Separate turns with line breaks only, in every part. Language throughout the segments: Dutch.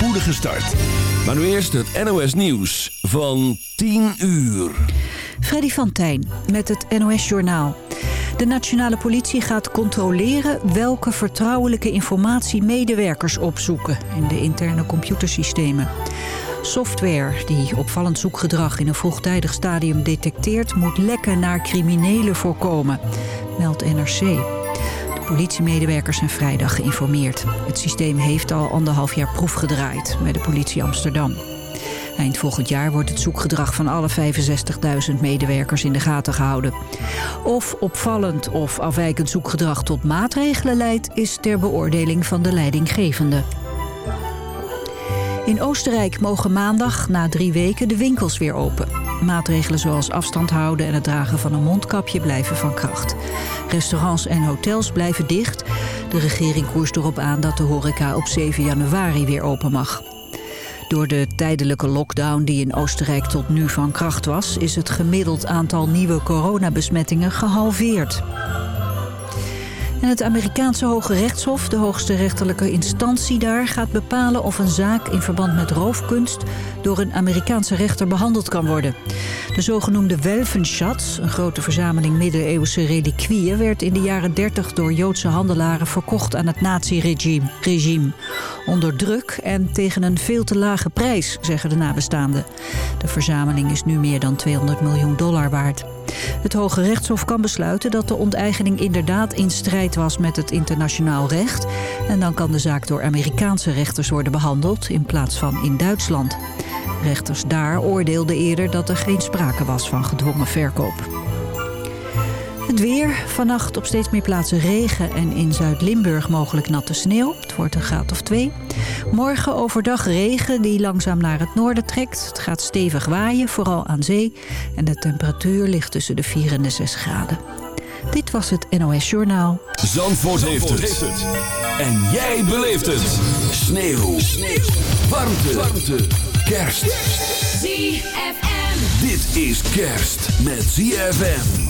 spoedige start. Maar nu eerst het NOS Nieuws van 10 uur.
Freddy van Tijn met het NOS Journaal. De nationale politie gaat controleren welke vertrouwelijke informatie medewerkers opzoeken in de interne computersystemen. Software die opvallend zoekgedrag in een vroegtijdig stadium detecteert... moet lekken naar criminelen voorkomen, meldt NRC. De politiemedewerkers zijn vrijdag geïnformeerd. Het systeem heeft al anderhalf jaar proef gedraaid bij de politie Amsterdam. Eind volgend jaar wordt het zoekgedrag van alle 65.000 medewerkers in de gaten gehouden. Of opvallend of afwijkend zoekgedrag tot maatregelen leidt... is ter beoordeling van de leidinggevende. In Oostenrijk mogen maandag na drie weken de winkels weer open. Maatregelen zoals afstand houden en het dragen van een mondkapje blijven van kracht. Restaurants en hotels blijven dicht. De regering koerst erop aan dat de horeca op 7 januari weer open mag. Door de tijdelijke lockdown die in Oostenrijk tot nu van kracht was... is het gemiddeld aantal nieuwe coronabesmettingen gehalveerd. En het Amerikaanse Hoge Rechtshof, de hoogste rechterlijke instantie daar... gaat bepalen of een zaak in verband met roofkunst... door een Amerikaanse rechter behandeld kan worden. De zogenoemde Welfenschatz, een grote verzameling middeleeuwse reliquieën... werd in de jaren 30 door Joodse handelaren verkocht aan het naziregime. Onder druk en tegen een veel te lage prijs, zeggen de nabestaanden. De verzameling is nu meer dan 200 miljoen dollar waard. Het Hoge Rechtshof kan besluiten dat de onteigening inderdaad in strijd was met het internationaal recht. En dan kan de zaak door Amerikaanse rechters worden behandeld in plaats van in Duitsland. Rechters daar oordeelden eerder dat er geen sprake was van gedwongen verkoop. Het weer. Vannacht op steeds meer plaatsen regen en in Zuid-Limburg mogelijk natte sneeuw. Het wordt een graad of twee. Morgen overdag regen die langzaam naar het noorden trekt. Het gaat stevig waaien, vooral aan zee. En de temperatuur ligt tussen de 4 en de 6 graden. Dit was het NOS Journaal.
Zandvoort, heeft, het. En jij beleeft het. Sneeuw. Sneeuw. Warmte. Warmte. Kerst.
ZFM.
Dit is kerst met ZFM.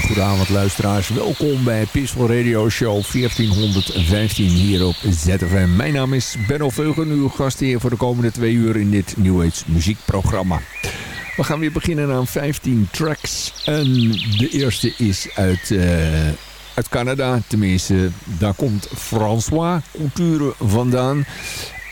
Hele goede avond luisteraars. Welkom bij Peaceful Radio Show 1415 hier op ZFM. Mijn naam is Benno Veugen, uw gastheer voor de komende twee uur in dit New Age muziekprogramma. We gaan weer beginnen aan 15 tracks. En de eerste is uit, uh, uit Canada. Tenminste, daar komt François Couture vandaan.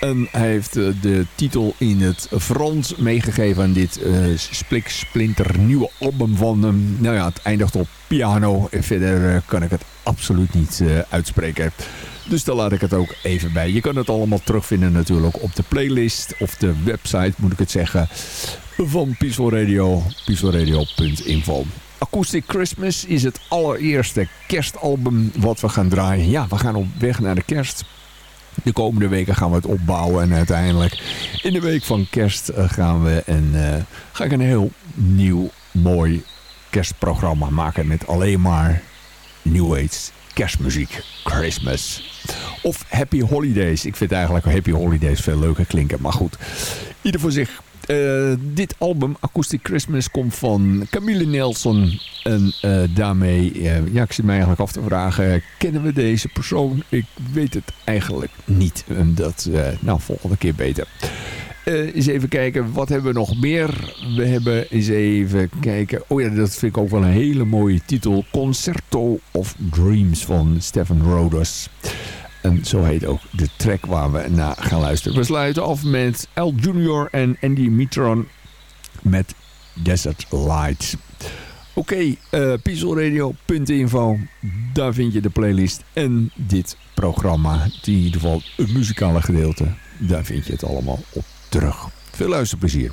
En hij heeft eh, de titel in het Frans meegegeven aan dit uh, splik splinter nieuwe album van hem. Nou ja, het eindigt op piano. En verder uh, kan ik het absoluut niet uitspreken. Dus daar laat ik het ook even bij. Je kan het allemaal terugvinden natuurlijk op de playlist of de website moet ik het zeggen van Peaceful Radio, peacefulradio.info. Acoustic Christmas is het allereerste kerstalbum wat we gaan draaien. Ja, we gaan op weg naar de kerst. De komende weken gaan we het opbouwen. En uiteindelijk in de week van kerst gaan we en uh, ga ik een heel nieuw, mooi kerstprogramma maken. Met alleen maar New Age kerstmuziek. Christmas. Of Happy Holidays. Ik vind eigenlijk Happy Holidays veel leuker klinken. Maar goed, ieder voor zich. Uh, dit album, Acoustic Christmas, komt van Camille Nelson. En uh, daarmee, uh, ja, ik zit me eigenlijk af te vragen, kennen we deze persoon? Ik weet het eigenlijk niet. En dat, nou, volgende keer beter. eens even kijken, wat hebben we nog meer? We hebben eens even kijken. Oh ja, dat vind ik ook wel een hele mooie titel. Concerto of Dreams van Stephen Roders. En zo heet ook de track waar we naar gaan luisteren. We sluiten af met L Junior en Andy Mitron met Desert Lights. Oké, okay, uh, pieselradio.info. Daar vind je de playlist en dit programma. In ieder geval het muzikale gedeelte. Daar vind je het allemaal op terug. Veel luisterplezier.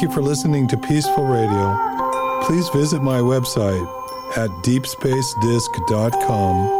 Thank you for listening to Peaceful Radio. Please visit my website at deepspacedisc.com.